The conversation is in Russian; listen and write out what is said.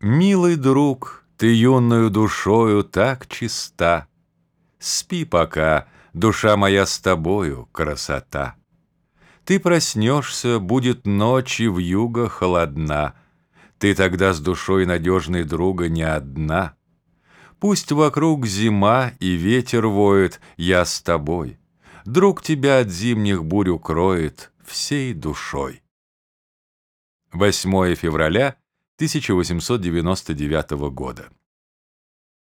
Милый друг, ты юною душою так чиста, Спи пока, душа моя с тобою, красота. Ты проснешься, будет ночь и вьюга холодна, Ты тогда с душой надежной друга не одна. Пусть вокруг зима и ветер воет, я с тобой. Друг тебя от зимних бурь укроет всей душой. 8 февраля 1899 года.